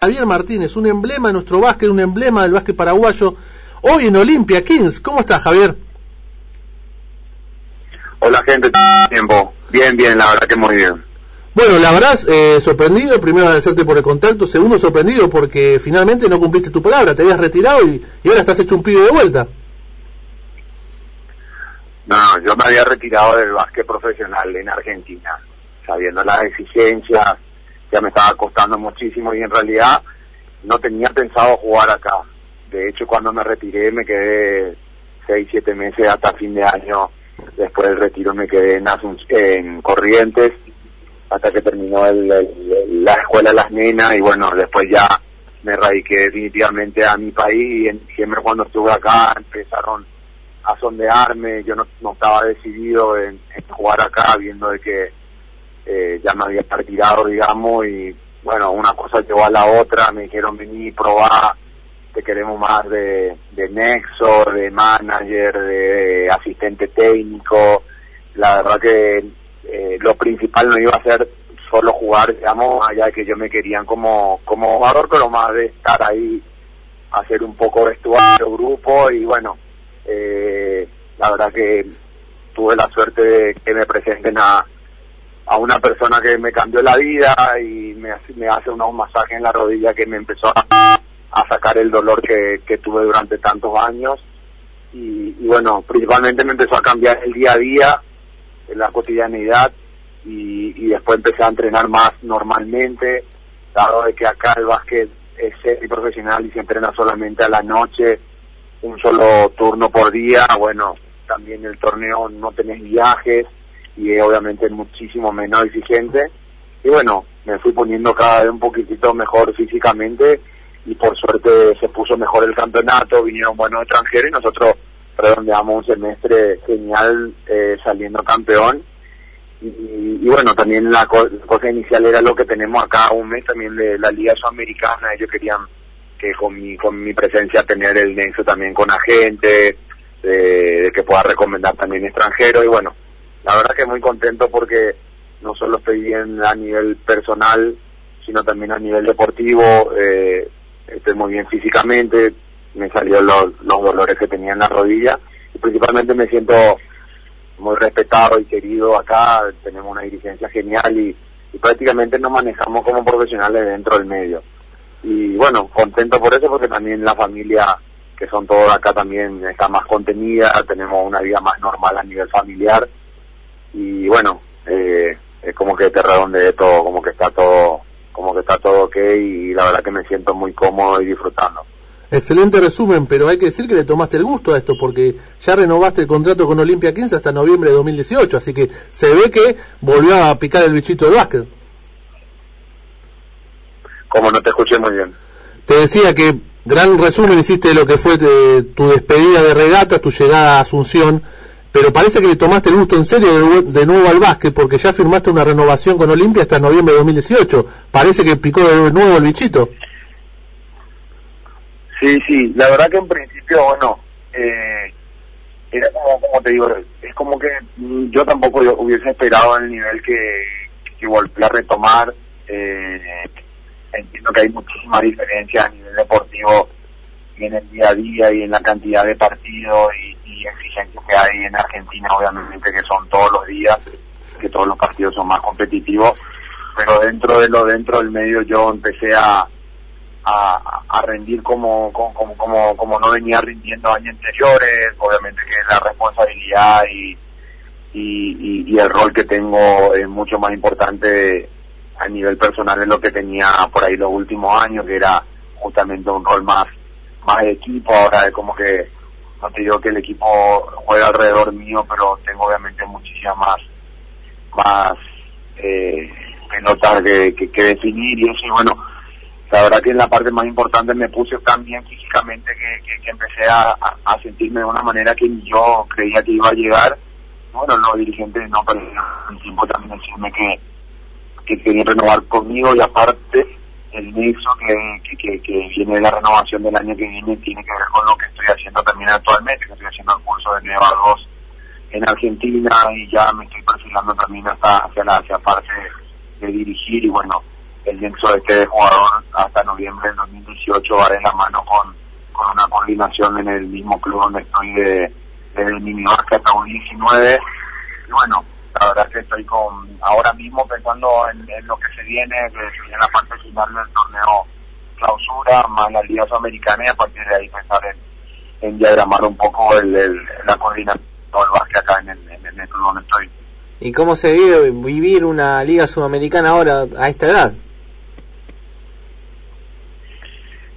Javier Martínez, un emblema de nuestro básquet, un emblema del básquet paraguayo, hoy en Olimpia Kings. ¿Cómo estás, Javier? Hola, gente. Tiempo. Bien, bien, la verdad que muy bien. Bueno, la verdad, eh, sorprendido, primero agradecerte por el contacto, segundo sorprendido porque finalmente no cumpliste tu palabra, te habías retirado y, y ahora estás hecho un pibe de vuelta. No, yo me había retirado del básquet profesional en Argentina, sabiendo las exigencias, ya me estaba costando muchísimo y en realidad no tenía pensado jugar acá. De hecho, cuando me retiré me quedé seis, siete meses hasta fin de año. Después del retiro me quedé en, en Corrientes hasta que terminó el, la escuela las nenas y bueno, después ya me radiqué definitivamente a mi país y en cuando estuve acá empezaron a sondearme, yo no, no estaba decidido en, en jugar acá viendo de que eh, ya me había retirado, digamos, y bueno, una cosa llevó a la otra, me dijeron vení, probar, te queremos más de, de nexo, de manager, de asistente técnico, la verdad que eh, lo principal no iba a ser solo jugar, digamos, allá que yo me querían como, como jugador, pero más de estar ahí, hacer un poco vestuario, grupo, y bueno, eh, la verdad que tuve la suerte de que me presenten a a una persona que me cambió la vida y me, hace unos masajes en la rodilla que me empezó a, sacar el dolor que, tuve durante tantos años. Y, bueno, principalmente me empezó a cambiar el día a día, en la cotidianidad, y, después empecé a entrenar más normalmente, dado de que acá el básquet es semi profesional y se entrena solamente a la noche, un solo turno por día, bueno, también el torneo no tenés viajes, y es obviamente muchísimo menos exigente. Y bueno, me fui poniendo cada vez un poquitito mejor físicamente y por suerte se puso mejor el campeonato, vinieron buenos extranjeros y nosotros redondeamos un semestre genial eh, saliendo campeón. Y, y, bueno, también la, cosa inicial era lo que tenemos acá, un mes también de la Liga Sudamericana, ellos querían que con mi, con mi presencia tener el nexo también con agentes, de, de que pueda recomendar también extranjeros y bueno, la verdad que muy contento porque no solo estoy bien a nivel personal, sino también a nivel deportivo, eh, estoy muy bien físicamente, me salió los, los dolores que tenía en la rodilla y principalmente me siento muy respetado y querido acá, tenemos una dirigencia genial y prácticamente nos manejamos como profesionales dentro del medio. Y bueno, contento por eso porque también la familia que son todos acá también está más contenida, tenemos una vida más normal a nivel familiar y bueno, eh, es como que te redondeé todo, como que está todo, como que está todo ok y la verdad que me siento muy cómodo y disfrutando. Excelente resumen, pero hay que decir que le tomaste el gusto a esto porque ya renovaste el contrato con Olimpia 15 hasta noviembre de 2018, así que se ve que volvió a picar el bichito del básquet. Como no te escuché muy bien. Te decía que gran resumen hiciste de lo que fue de, tu despedida de regata, tu llegada a Asunción pero parece que le tomaste el gusto en serio de, nuevo al básquet porque ya firmaste una renovación con Olimpia hasta noviembre de 2018. Parece que picó de nuevo el bichito. Sí, sí, la verdad que en principio, bueno, eh, era como, como te digo, es como que yo tampoco hubiese esperado el nivel que, que volví a retomar. Eh, entiendo que hay muchísimas diferencias a nivel deportivo en el día a día y en la cantidad de partidos y, exigencias que hay en Argentina, obviamente que son todos los días, que todos los partidos son más competitivos, pero dentro de lo dentro del medio yo empecé a, a, rendir como, como, como, como no venía rindiendo años anteriores, obviamente que la responsabilidad y, y, y, el rol que tengo es mucho más importante a nivel personal de lo que tenía por ahí los últimos años, que era justamente un rol más más equipo, ahora es como que, no te digo que el equipo juega alrededor mío, pero tengo obviamente muchísimas más, más eh, pelotas que, que, definir y eso, y bueno, la verdad que en la parte más importante me puse tan bien físicamente que, que, empecé a, a, sentirme de una manera que yo creía que iba a llegar. Bueno, los dirigentes no perdieron el tiempo también decirme que, que querían renovar conmigo y aparte el nexo que, que, que, viene de la renovación del año que viene tiene que ver con lo que estoy haciendo también actualmente, que estoy haciendo el curso de Neva 2 en Argentina y ya me estoy perfilando también hasta hacia la hacia parte de, dirigir y bueno, el nexo de este jugador hasta noviembre del 2018 va en la mano con, con una coordinación en el mismo club donde estoy de, desde el mini hasta U19 y bueno la verdad que estoy con ahora mismo pensando en, lo que se viene que se viene la parte final del torneo clausura más la Liga Sudamericana y a partir de ahí pensar en, en diagramar un poco el, la coordinación del básquet acá en el, en el club donde estoy ¿Y cómo se vive vivir una liga sudamericana ahora a esta edad?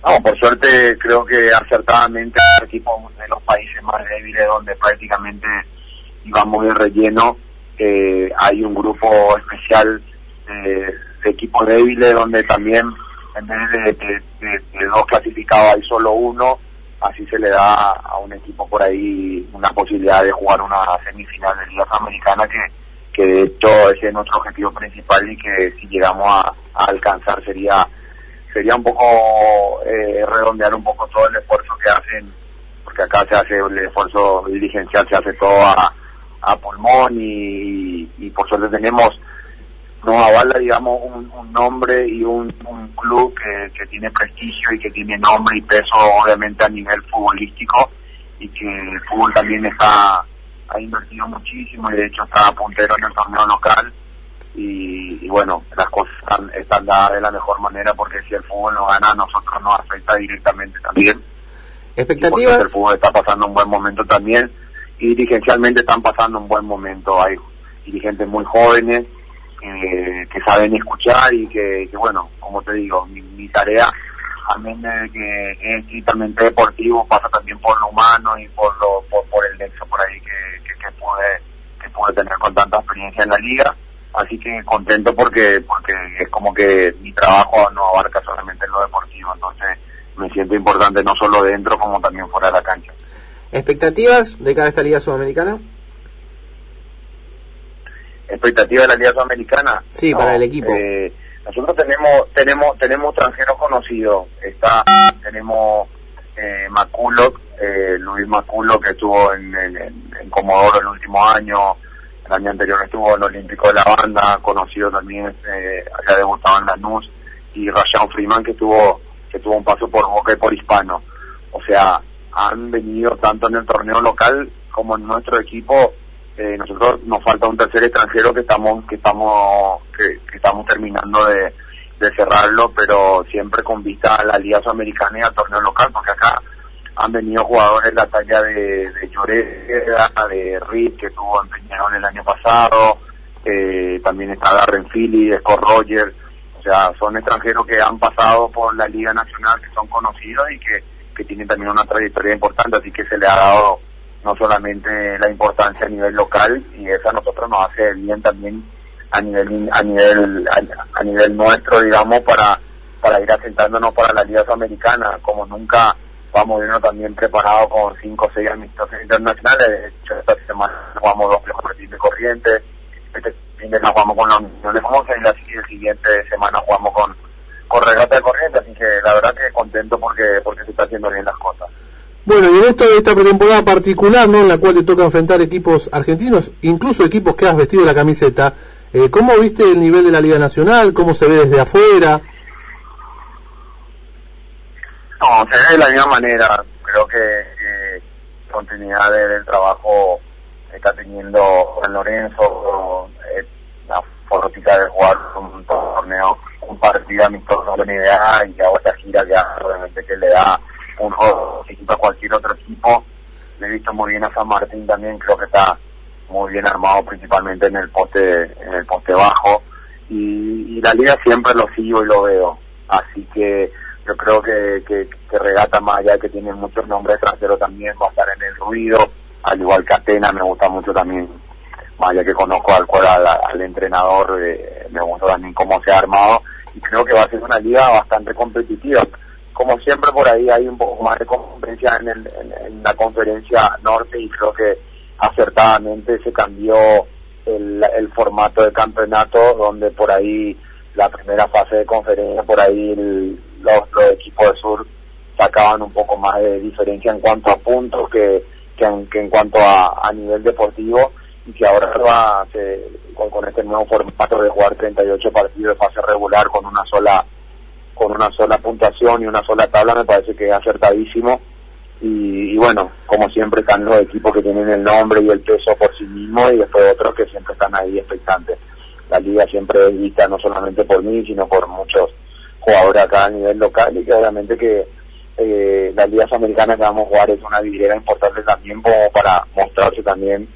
No, por suerte creo que acertadamente el equipo de los países más débiles donde prácticamente íbamos de relleno, eh, hay un grupo especial de, equipos débiles donde también en vez de, dos clasificados hay solo uno, así se le da a un equipo por ahí una posibilidad de jugar una semifinal de Liga Sudamericana que, que de hecho ese es nuestro objetivo principal y que si llegamos a alcanzar sería sería un poco eh, redondear un poco todo el esfuerzo que hacen, porque acá se hace el esfuerzo dirigencial, se hace todo a, pulmón y, por suerte tenemos, nos avala, digamos, un, nombre y un, club que, que, tiene prestigio y que tiene nombre y peso, obviamente, a nivel futbolístico y que el fútbol también está, ha invertido muchísimo y de hecho está puntero en el torneo local y, bueno, las cosas están, dadas de la mejor manera porque si el fútbol no gana a nosotros nos afecta directamente también. ¿Expectativas? El fútbol está pasando un buen momento también y dirigencialmente están pasando un buen momento. Hay dirigentes muy jóvenes eh, que saben escuchar y que, bueno, como te digo, mi, tarea, también de que es estrictamente deportivo, pasa también por lo humano y por lo por, el nexo por ahí que, que, que pude que pude tener con tanta experiencia en la liga así que contento porque porque es como que mi trabajo no abarca solamente lo deportivo, entonces me siento importante no solo dentro como también fuera de la cancha. ¿Expectativas de cada esta Liga Sudamericana? ¿Expectativas de la Liga Sudamericana? Sí, para el equipo. Eh, nosotros tenemos tenemos tenemos extranjeros conocidos, está tenemos eh, Maculo, eh, Luis Maculo que estuvo en, en, en Comodoro el último año, el año anterior estuvo en el Olímpico de la Banda, conocido también, eh, había debutado en Lanús, y Rayan Freeman que tuvo, que tuvo un paso por Boca y por Hispano. O sea, han venido tanto en el torneo local como en nuestro equipo. Eh, nosotros nos falta un tercer extranjero que estamos, que estamos, que, estamos terminando de, cerrarlo, pero siempre con vista a la Liga Sudamericana y al torneo local, porque acá han venido jugadores la talla de, de Lloreda, de Reed, que tuvo en el año pasado, eh, también está Darren Philly, Scott Rogers, o sea, son extranjeros que han pasado por la Liga Nacional, que son conocidos y que, que tienen también una trayectoria importante, así que se le ha dado no solamente la importancia a nivel local, y eso a nosotros nos hace bien también a nivel a nivel a, nivel nuestro digamos para para ir asentándonos para la Liga Sudamericana como nunca vamos a también preparados con cinco o seis amistosos internacionales. De hecho, esta semana jugamos dos partidos de corriente, este fin de semana jugamos con la Unión de Famosa y la siguiente semana jugamos con, con regata de corriente, así que la verdad que contento porque, porque se está haciendo bien las cosas. Bueno, y en esto de esta pretemporada particular, ¿no? En la cual te toca enfrentar equipos argentinos, incluso equipos que has vestido la camiseta, eh, ¿cómo viste el nivel de la Liga Nacional? ¿Cómo se ve desde afuera? No, se ve de la misma manera. Creo que eh, continuidad del trabajo está teniendo Juan Lorenzo, eh, fortita de jugar un, torneo, un partido amistoso de idea y ahora esta gira que obviamente que le da un juego a cualquier otro equipo. Le he visto muy bien a San Martín también, creo que está muy bien armado principalmente en el poste, en el poste bajo. Y, y la liga siempre lo sigo y lo veo. Así que yo creo que, Regata más allá que tiene muchos nombres extranjeros también va a estar en el ruido, al igual que Atena me gusta mucho también, más que conozco al, al, entrenador, eh, me gusta también cómo se ha armado y creo que va a ser una liga bastante competitiva. Como siempre por ahí hay un poco más de competencia en, en, la conferencia norte y creo que acertadamente se cambió el, el formato de campeonato donde por ahí la primera fase de conferencia por ahí el, los, equipos de sur sacaban un poco más de diferencia en cuanto a puntos que, en, cuanto a nivel deportivo y que ahora va, se, con este nuevo formato de jugar 38 partidos de fase regular con una sola con una sola puntuación y una sola tabla me parece que es acertadísimo y, bueno, como siempre están los equipos que tienen el nombre y el peso por sí mismos y después otros que siempre están ahí expectantes. La liga siempre es vista no solamente por mí, sino por muchos jugadores acá a nivel local y que obviamente que eh, las ligas americanas que vamos a jugar es una vidriera importante también como para mostrarse también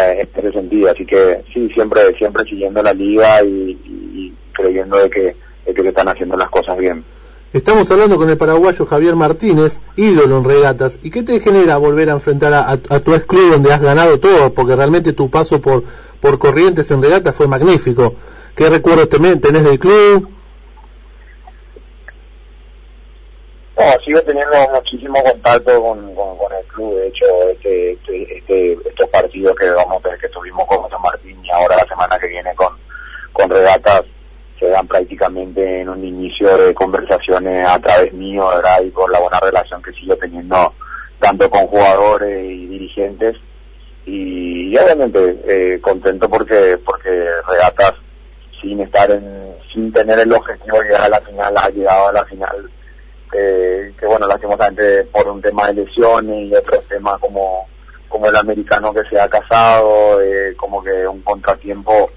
eh, en ese sentido. Así que sí, siempre siempre siguiendo la liga y, creyendo de que, de que están haciendo las cosas bien. Estamos hablando con el paraguayo Javier Martínez, ídolo en regatas. ¿Y qué te genera volver a enfrentar a, tu ex club donde has ganado todo? Porque realmente tu paso por, por Corrientes en regatas fue magnífico. ¿Qué recuerdos tenés del club? No, sigo teniendo muchísimo contacto con, el club. De hecho, este, estos partidos que vamos a ver que tuvimos con José Martín y ahora la semana que viene con, con regatas se dan prácticamente en un inicio de conversaciones a través mío. Y por la buena relación que sigo teniendo tanto con jugadores y dirigentes. Y, obviamente eh, contento porque porque Regatas, sin estar en, sin tener el objetivo de llegar a la final, ha llegado a la final. Eh, que bueno, lastimosamente por un tema de lesiones y otros temas como, como el americano que se ha casado, eh, como que un contratiempo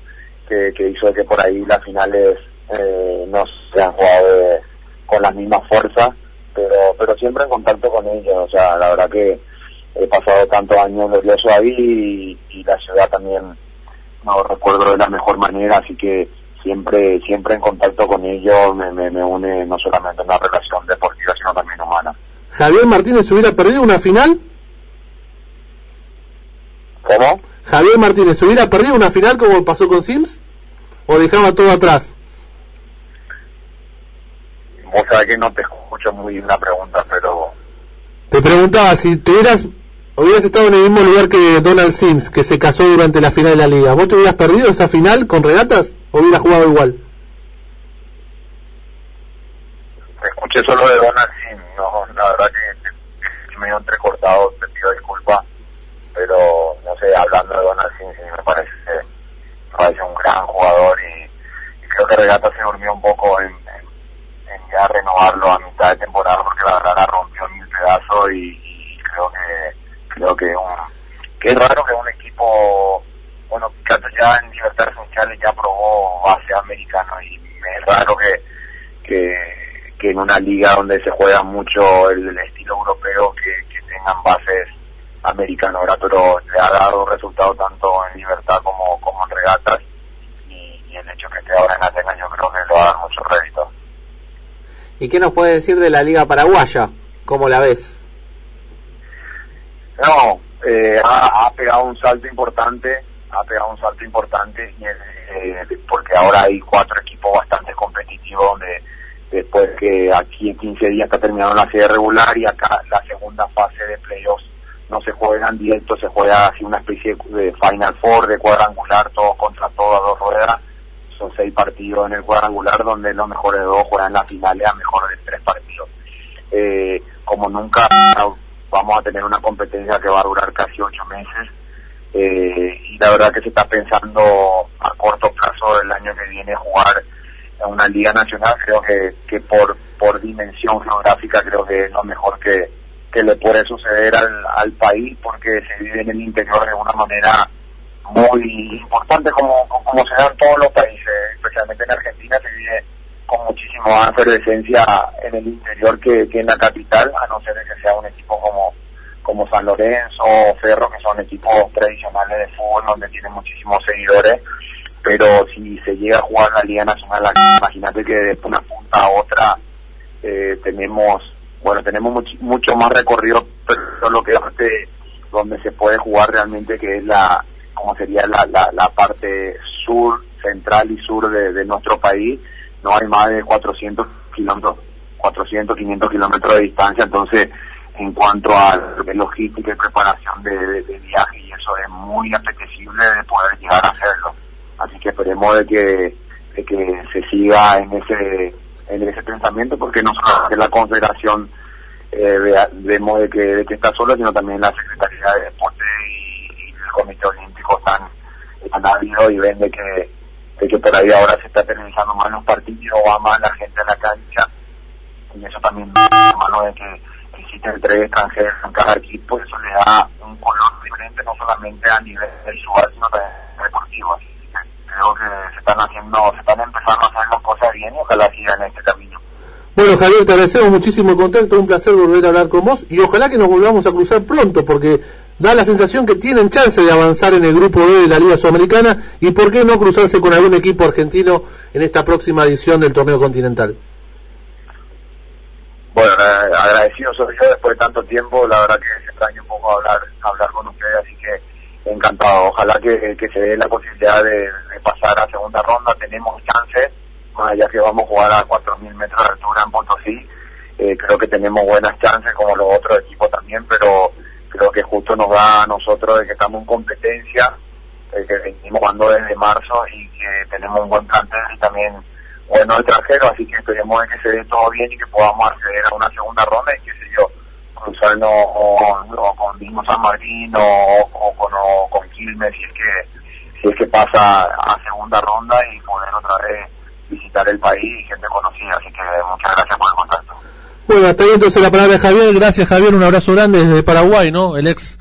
que, hizo que por ahí las finales eh, no se han jugado con la misma fuerza, pero, pero siempre en contacto con ellos. O sea, la verdad que he pasado tantos años gloriosos ahí y, la ciudad también no recuerdo de la mejor manera, así que siempre siempre en contacto con ellos me, me, une no solamente una relación deportiva, sino también humana. ¿Javier Martínez hubiera perdido una final? ¿Cómo? Javier Martínez, ¿hubiera perdido una final como pasó con Sims? ¿O dejaba todo atrás? Vos sabés que no te escucho muy bien la pregunta, pero... Te preguntaba, si te hubieras, hubieras estado en el mismo lugar que Donald Sims, que se casó durante la final de la liga, ¿vos te hubieras perdido esa final con regatas o hubieras jugado igual? Escuché solo de Donald Sims, no, la verdad que, me dio entrecortado, te pido disculpas pero no sé, hablando de Donald sí, me parece, me parece un gran jugador y, creo que Regata se durmió un poco en, renovarlo a mitad de temporada porque la verdad la rompió mil pedazos y, creo que creo que, un, que es raro que un equipo bueno ya en Libertad Sociales ya probó base americano y es raro que, que, en una liga donde se juega mucho el, estilo europeo que, tengan bases americano, ahora Pero le ha dado resultado tanto en libertad como, como en regatas y, el hecho que esté ahora en Atenas yo creo que le va a dar mucho rédito. ¿Y qué nos puede decir de la Liga Paraguaya? ¿Cómo la ves? No, eh, ha, pegado un salto importante, ha pegado un salto importante eh, porque ahora hay cuatro equipos bastante competitivos donde después que aquí en 15 días está terminando la serie regular y acá la segunda fase de playoffs no se juegan directo, se juega así una especie de Final Four, de cuadrangular, todo contra todo a dos ruedas. Son seis partidos en el cuadrangular donde los mejores dos juegan la finales a mejor de tres partidos. Eh, como nunca vamos a tener una competencia que va a durar casi ocho meses. Eh, y la verdad que se está pensando a corto plazo del año que viene jugar en una liga nacional, creo que, que por, por dimensión geográfica creo que es lo mejor que, que le puede suceder al, al país porque se vive en el interior de una manera muy importante como, como se da en todos los países, especialmente en Argentina se vive con muchísima más efervescencia en el interior que, que en la capital, a no ser que sea un equipo como, como San Lorenzo o Ferro, que son equipos tradicionales de fútbol donde tienen muchísimos seguidores, pero si se llega a jugar la Liga Nacional, imagínate que de una punta a otra eh, tenemos bueno, tenemos mucho más recorrido, pero lo que donde se puede jugar realmente, que es la, como sería la, la, parte sur, central y sur de, nuestro país, no hay más de 400 kilómetros, 400, 500 kilómetros de distancia, entonces en cuanto a logística y preparación de, viaje y eso es muy apetecible de poder llegar a hacerlo. Así que esperemos de que, de que se siga en ese en ese pensamiento porque no solo la Confederación eh, vemos de que, que está sola, sino también la Secretaría de Deporte y, Comité Olímpico están han habido y ven de que, que por ahí ahora se está televisando más los partidos, va más la gente a la cancha, y eso también mano de que existen tres extranjeros en cada equipo, eso le da un color diferente no solamente a nivel visual, sino también deportivo. Así creo que se están haciendo, se están empezando a hacer las cosas bien y ojalá sigan este camino. Bueno, Javier, te agradecemos muchísimo el contacto, un placer volver a hablar con vos y ojalá que nos volvamos a cruzar pronto porque da la sensación que tienen chance de avanzar en el grupo B de la Liga Sudamericana y por qué no cruzarse con algún equipo argentino en esta próxima edición del torneo continental. Bueno, eh, agradecido soy yo después de tanto tiempo, la verdad que se extraña un poco hablar, hablar con ustedes, así que encantado. Ojalá que, que se dé la posibilidad de, de pasar a segunda ronda, tenemos chance más allá que vamos a jugar a 4.000 metros de altura en Potosí, eh, creo que tenemos buenas chances como los otros equipos también, pero creo que justo nos da a nosotros de que estamos en competencia, eh, que venimos jugando desde marzo y que tenemos un buen plantel y también buenos extranjeros, así que esperemos de que se dé todo bien y que podamos acceder a una segunda ronda y qué sé yo, cruzarnos o, con Mismo San Martín o, o con, o con Quilmes si es que si es que pasa a segunda ronda y poder otra vez visitar el país y gente conocida, así que muchas gracias por el contacto. Bueno, hasta ahí entonces la palabra de Javier, gracias Javier, un abrazo grande desde Paraguay, ¿no? El ex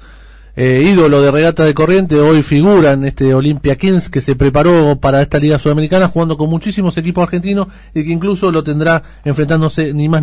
eh, ídolo de regata de corriente, hoy figura en este Olympia Kings que se preparó para esta Liga Sudamericana jugando con muchísimos equipos argentinos y que incluso lo tendrá enfrentándose ni más ni